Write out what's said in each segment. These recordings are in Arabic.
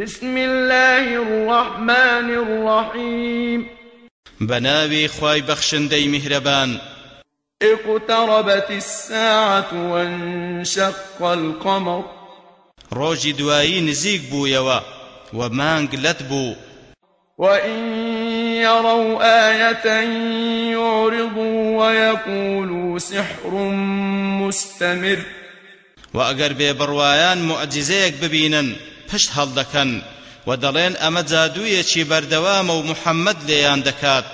بسم الله الرحمن الرحيم. بناوي خواي بخشندي مهربان اقتربت الساعة وانشق القمر. روجي دوایی نزیک بوویەوە و مانگ لەت بوو. وإن يروا آية يعرضوا ويقولوا سحر مستمر. وأجر ببروايان معجزيك ببينن پشت هەڵدەکەن و دەڵێن ئەمە جادوویەکی بەردەوامە و محەممەد لێیان دەکات.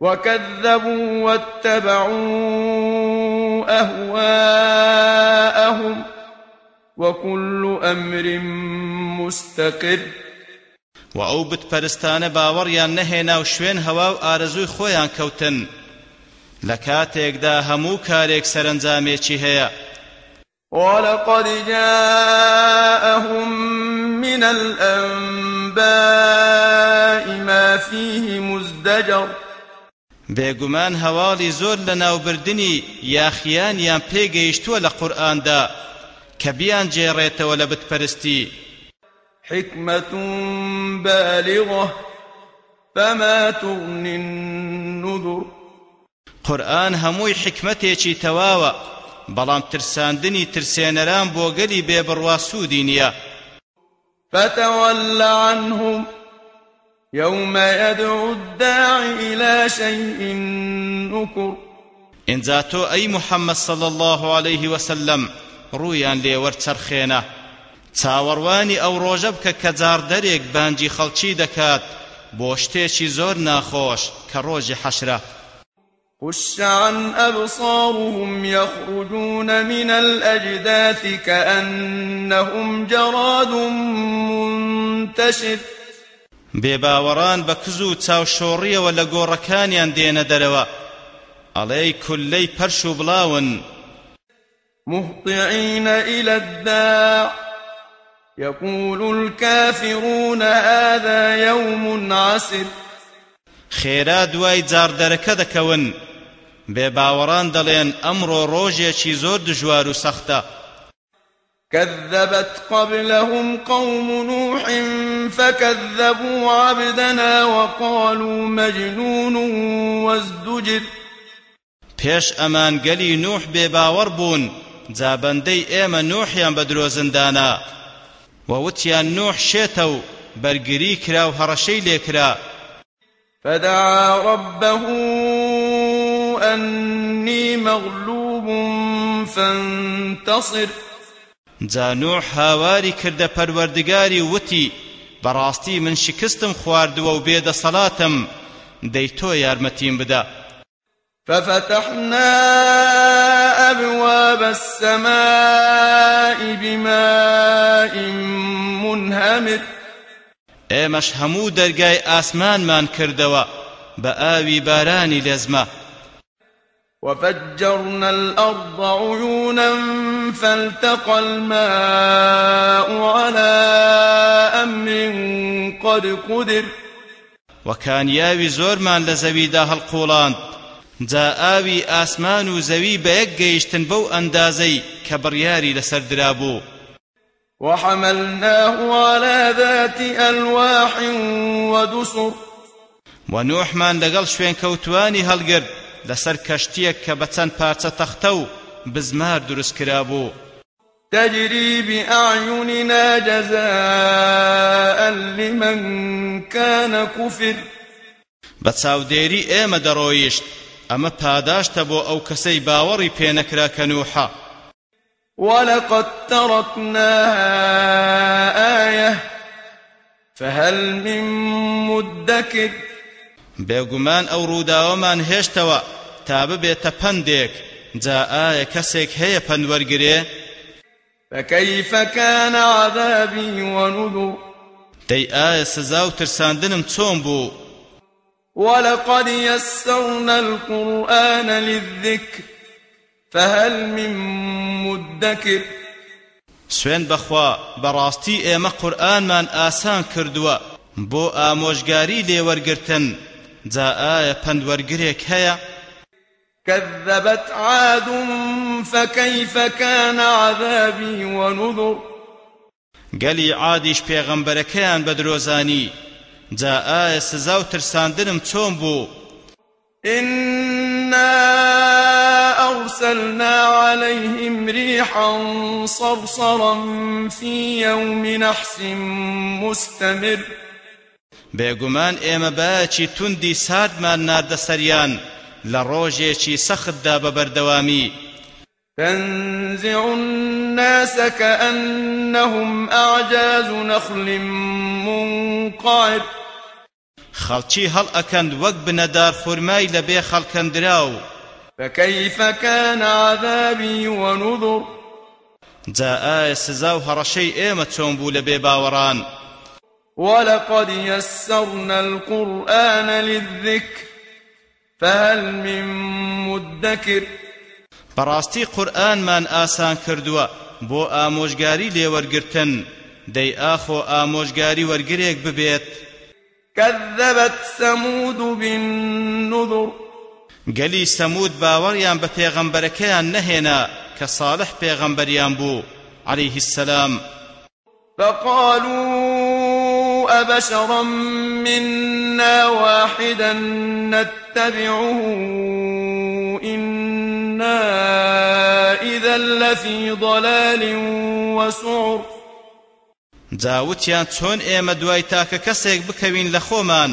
وكذبوا واتبعوا أهواءهم وكل أمر مستقر وأو بتبرستان باوريان نهينا وشوين هوا وآرزوي خويا كوتن لكاتيك دا همو كاريك سرنزامي هيا ولقد جاءهم من الأنباء ما فيه مزدجر. بێگومان هەواڵی زۆر لە ناوبردنی یاخیانیان پێگەیشتووە لە قورئاندا کە بیان جێڕێتەوە لە بتپەرستی. حكمة بالغة فما تغني النذر. قورآن هەمووی حکمتێکی تەواوە بەڵام ترساندنی ترسێنەران بۆ گەلی بێبڕوا سوودی نییە. فتول عنهم يوم يدعو الداعي إلى شيء نكر. ئینجا تۆ ئەی محەممەد صلى الله عليه وسلم ڕوویان لێوەرچەرخێنە چاوەڕوانی ئەو ڕۆژە بکە کە جاردەرێک بانجی خەڵکی دەکات بۆ شتێکی زۆر ناخۆش کە ڕۆژی حەشرە خش عن أبصارهم يخرجون من الأجداث كأنهم جراد منتشر. بێباوەڕان بە کز و چاوشۆڕیەوە لە گۆڕەکانیان دێنە دەرەوە. ئەڵێی کولەی پەرش و بڵاون. مهطعين إلى الداع. يقول الكافرون هذا يوم عسر. خێرا دوای جاردەرەکە دەکەون. بێباوەڕان دەڵێن ئەمڕۆ ڕۆژێکی زۆر دژوار و سەختە. كذبت قبلهم قوم نوح فكذبوا عبدنا وقالوا مجنون وازدجر. پێش ئەمان گەلی نوح بێباوەڕ بوون جابەندەی ئێمە نوحیان بە درۆزندانە ووتیان نوح شێتە و بەرگری کرا و هەڕەشەی لێکرا فدعا ربه أني مغلوب فانتصر. جا نوح هاواری کردە پەروەردگاری وتی بەڕاستی من شکستم خواردووە و بێدەسەڵاتم دەی تۆ یارمەتیم بدە. ففتحنا أبواب السماء بماء منهمر. ئێمەش هەموو دەرگای ئاسمانمان کردەوە بە ئاوی بارانی لێزمە. وفجرنا الأرض عيونا فالتقى الماء على أمر قد قدر. وكان ياوي زورمان لزويدا هالقولاند جا ئاوی ئاسمان و زەوی بە یەک گەیشتن بەو ئەندازەی کە بڕیاری لەسەر درابوو وحملناه على ذات ألواح ودسر. ونوحمان لەگەڵ شوێن کەوتوانی هەڵگرت لەسەر کەشتیەک کە بە چەند پارچە تەختە و بزمار دروست کرابوو تجري بأعيننا جزاء لمن كان كفر. بەچاودێری ئێمە دەڕۆیشت ئەمە پاداشتە بۆ ئەو کەسەی باوەڕی پێنەکرا کە نوحە. ولقد تركناها آية فهل من مدكر؟ بێگومان ئەو ڕووداوەمان هێشتەوە تا ببێتە پندێک. جا ئایا کەسێک هەیە پەنوەرگرێ؟ فكيف كان عذابي ونذر؟ دەی ئایا سزا و ترساندنم بوو؟ ولقد يسرنا القرآن للذكر فهل من مدكر؟ سوێن بەخوا بەڕاستی ئێمە قورئانمان ئاسان کردووە. بۆ ئامۆژگاری لێوەرگرتن جا ئایا پەندوەرگرێک هەیە كذبت عاد فكيف كان عذابي ونذر؟ گەلی عادیش پێغەمبەرەکەیان بە درۆزانی. جا ئایا سزا و ترساندنم چۆن بوو؟ إنا أرسلنا عليهم ريحا صرصرا في يوم نحس مستمر. بێگومان ئێمە باەکی توندی ساردمان ناردە سەریان لە ڕۆژێکی سەختدا بە بەردەوامی. تنزع الناس كأنهم أعجاز نخل منقعر. خەڵکی هەڵ ئەکەند وەک بنەدار خورمای لە بێ خەڵکەندراو. فكيف كان عذابي ونذر؟ جا ئایا سزا و هەڕەشەی ئێمە چۆن بوو لە بێ باوەڕان؟ ولقد يسرنا القرآن للذكر فهل من مدكر؟ بەڕاستی قورئانمان ئاسان کردووە بۆ ئامۆژگاری لێوەرگرتن دەی ئاخۆ ئامۆژگاری وەرگرێک ببێت. كذبت ثمود بالنذر. باوەڕیان بە پێغەمبەرەکەیان نەهێنا کە ساڵح پێغەمبەریان بوو. عليه السلام. فقالوا أبشرا منا واحدا نتبعه. إنا إذا لفي ضلال وسعر. جاوتیان چۆن ئێمە دوای تاکە کەسێک بکەوین لە خۆمان؟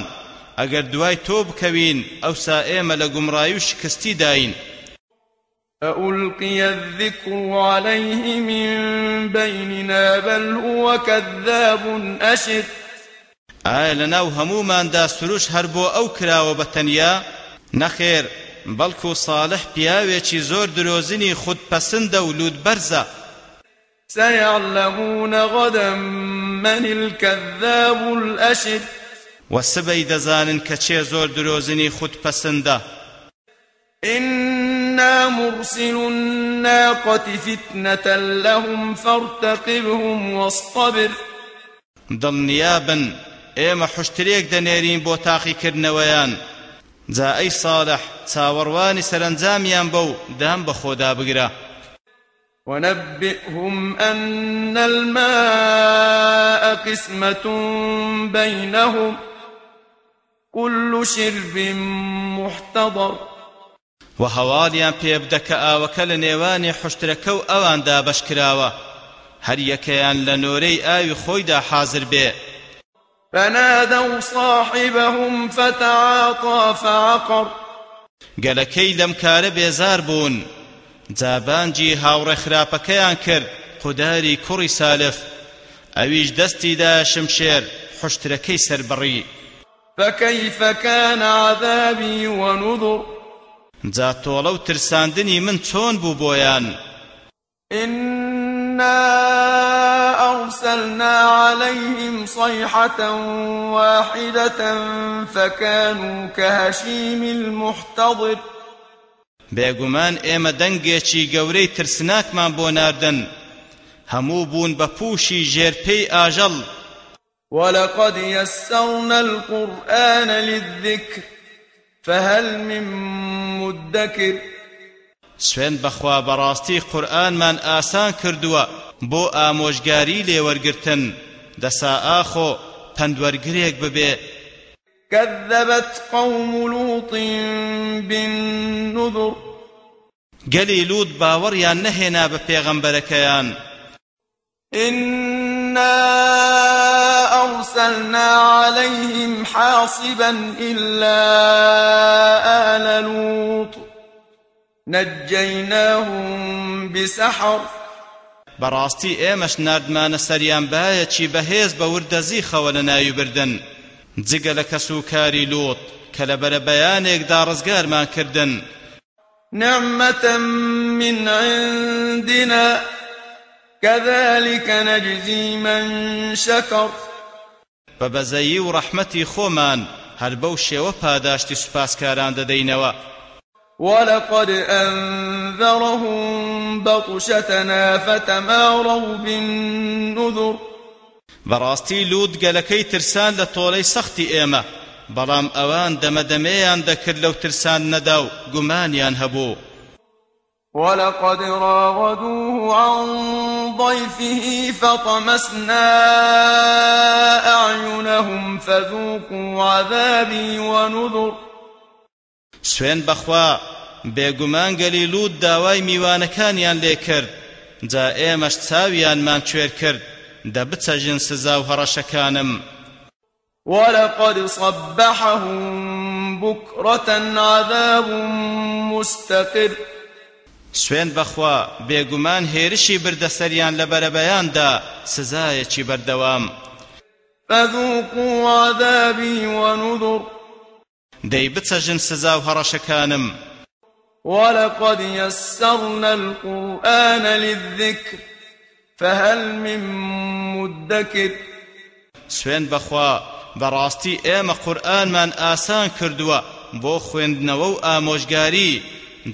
ئەگەر دوای تۆ بکەوین ئەوسا ئێمە لە گومڕایی و شکستی داین. ألقي الذكر عليه من بيننا بل هو كذاب أشر ئایا لەناو هەموماندا سروش هەر بۆ ئەو کراوە بە تەنیا؟ نەخێر بەڵکو ساڵح پیاوێکی زۆر درۆزنی خودپەسندە و لوودبەرزە سيعلمون غدا من الكذاب الأشر. وسبەی دەزانن کە چێ زۆر درۆزنی خودپەسندە إنا مرسل الناقة فتنة لهم فارتقبهم واصطبر. دڵنیابن ئێمە حشترێک دەنێرین بۆ تاقیکردنەوەیان. جا ئەی ساڵح چاوەڕوانی سەرنجامیان بەو دام بە خۆدا بگرە. ونبئهم أن الماء قسمة بينهم كل شرب محتضر. و هەواڵیان پێ بدە کە ئاوەکە لە نێوانی حشترەکە و ئەواندا بەشکراوە. هەر یەکەیان لە نۆرەی ئاوی خۆیدا حازر بێ. فنادوا صاحبهم فتعاطى فعقر. گەلەکەی لەم کارە بێزار بوون؟ جابانجی هاوڕێ خراپەکەیان کرد قوداری کوڕی سالف. ئەویش دەستیدا شمشێر حشترەکەی سەربڕی. فكيف كان عذابي ونذر؟ جا تۆڵە و ترساندنی من چۆن بوو بۆیان؟ إنا أرسلنا عليهم صيحة واحدة فكانوا كهشيم المحتضر. بێگومان ئێمە دەنگێکی گەورەی ترسناکمان بۆ ناردن. هەموو بوون بە پووشی ژێرپەی ئاژەڵ. ولقد يسرنا القرآن للذكر فهل من مدكر. سوێن بەخوا بەڕاستی قورئانمان ئاسان کردووە بۆ ئامۆژگاری لێوەرگرتن دەسا ئاخۆ پەندوەرگرێک ببێ. كذبت قوم لوط بالنذر. گەلی لوود باوەڕیان نەهێنا بە پێغەمبەرەکەیان. إنا أرسلنا عليهم حاصبا إلا آل لوط. نجيناهم بسحر. بەڕاستی ئێمەش نردمانە سەریان باەکی بەهێز بە وردەزیخەوە لە ناوی بردن جگە لە کەس و کاری لوت کە لە بەرە بەیانێکدا ڕزگارمان کردن. نعمة من عندنا كذلك نجزي من شكر بە بەزەیی و ڕەحمەتی خۆمان هەر بەو شێوە پاداشتی سوپاسکاران دەدەینەوە. ولقد أنذرهم بطشتنا فتماروا بالنذر. بەڕاستی لوت گەلەکەی ترسان لە تۆڵەی سەختی ئێمە بەڵام ئەوان دەمەدەمەیان دەکرد لەو ترسان نەدا و گومانیان هەبوو. ولقد راودوه عن ضيفه فطمسنا أعينهم فذوقوا عذابي ونذر. سوێن بەخوا بێگومان گەلی لوود داوای میوانەکانیان لێ کرد جا ئێمەش چاویانمان کوێر کرد دەبچەژن سزا و هەڕەشەکانم. ولقد صبحهم بكرة عذاب مستقر. سوێن بەخوا بێگومان هێرشی بردەسەریان لە بەرەبەیاندا سزایەکی بەردەوام. فذوقوا عذابي ونذر. دەی بچەژن سزا و هەڕەشەکانم. ولقد يسرنا القرآن للذكر فهل من مدكر. سوێن بەخوا بەڕاستی ئێمە قورئانمان ئاسان کردووە بۆ خوێندنەوە و ئامۆژگاری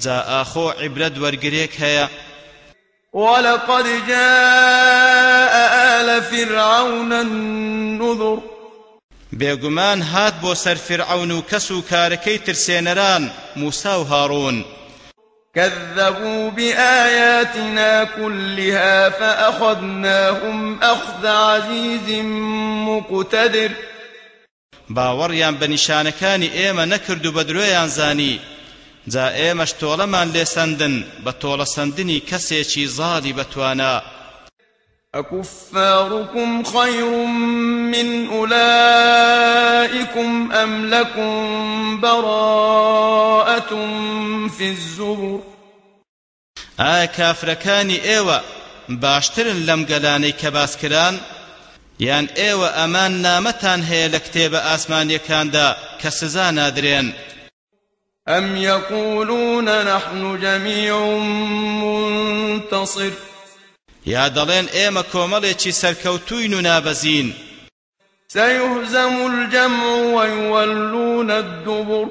جا ئاخۆ عیبرەت وەرگرێک هەیە. ولقد جاء آل فرعون النذر بێگومان هات بۆ سەر فرعون و کەس و کارەکەی ترسێنەران موسا و هاڕون كذبوا بآياتنا كلها فأخذناهم أخذ عزيز مقتدر. باوەڕیان بە نیشانەکانی ئێمە نەکرد و بە درۆیان زانی. جا ئێمەش تۆڵەمان لێسەندن بە تۆڵەسەندنی کەسێکی زاڵی بەتوانا. أكفاركم خير من أولئكم أم لكم براءة في الزبر؟ ئایا کافرەکانی ئێوە باشترن لەم گەلانەی کە باسکران یان ئێوە ئەمان نامەتان هەیە لە کتێبە ئاسمانیەکاندا کە سزا نادرێن؟ أم يقولون نحن جميع منتصر؟ یا دەڵێن ئێمە کۆمەڵێکی سەرکەوتوین و نابەزین. سيهزم الجمع ويولون الدبر.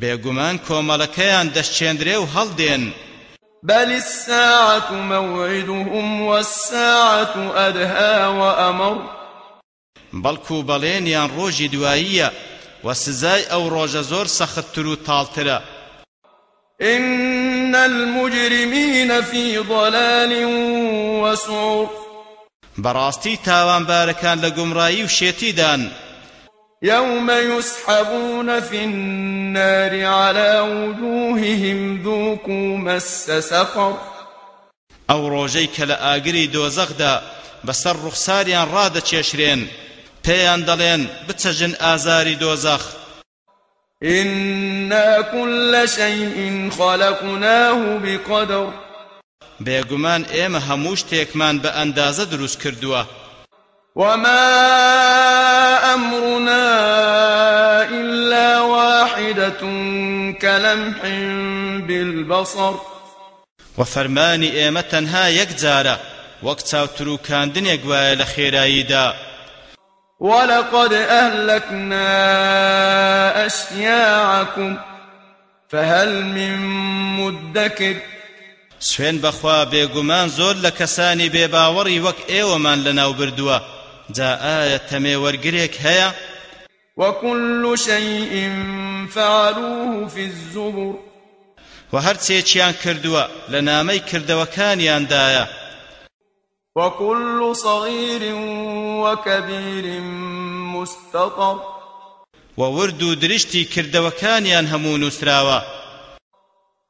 بێگومان کۆمەڵەکەیان دەستچێندرێ و هەڵدێن. بل الساعة موعدهم والساعة أدهى وأمر. بەڵکو بەڵێنیان ڕۆژی دواییە و سزای ئەو ڕۆژە زۆر سەختتر و تاڵترە. إن المجرمين في ضلال وسعر. بەڕاستی تاوانبارەکان لە گومڕایی و شێتیدان. يوم يسحبون في النار على وجوههم ذوقوا مس سقر. ئەو ڕۆژەی کە لە ئاگری دۆزەخدا بەسەر ڕوخساریان ڕادەچێشرێن پێیان دەڵێن بچەژن ئازاری دۆزەخ. إنا كل شيء خلقناه بقدر. بێگومان ئێمە هەموو شتێکمان بە ئەندازە دروست کردووە. وما أمرنا إلا واحدة كلمح بالبصر. و فەرمانی ئێمە تەنها یەک جارە وەک چاوتر و کاندنێک وایە لە خێراییدا. ولقد أهلكنا أشياعكم فهل من مدكر؟ سوێن بەخوا بێگومان زۆر لە کەسانی بێباوەڕی وەک ئێوەمان لەناو بردووە. جا ئایا تەمێ وەرگرێک هەیە؟ وكل شيء فعلوه في الزبر. و هەرچێکیان کردووە لە نامەی کردەوەکانیاندایە. وكل صغير وكبير مستطر. و ورد و درشتی کردەوەکانیان هەموو نووسراوە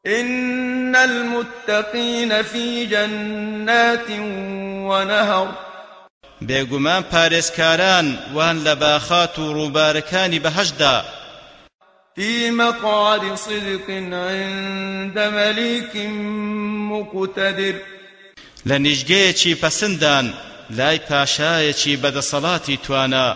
إن المتقين في جنات ونهر. بێگومان پارێزکاران وان لە باخات و ڕووبارەکانی بەهەشدا في مقعد صدق عند مليك مقتدر. لە نیژگەیەکی پەسندان لای پاشایەکی بەدەسەڵاتی توانا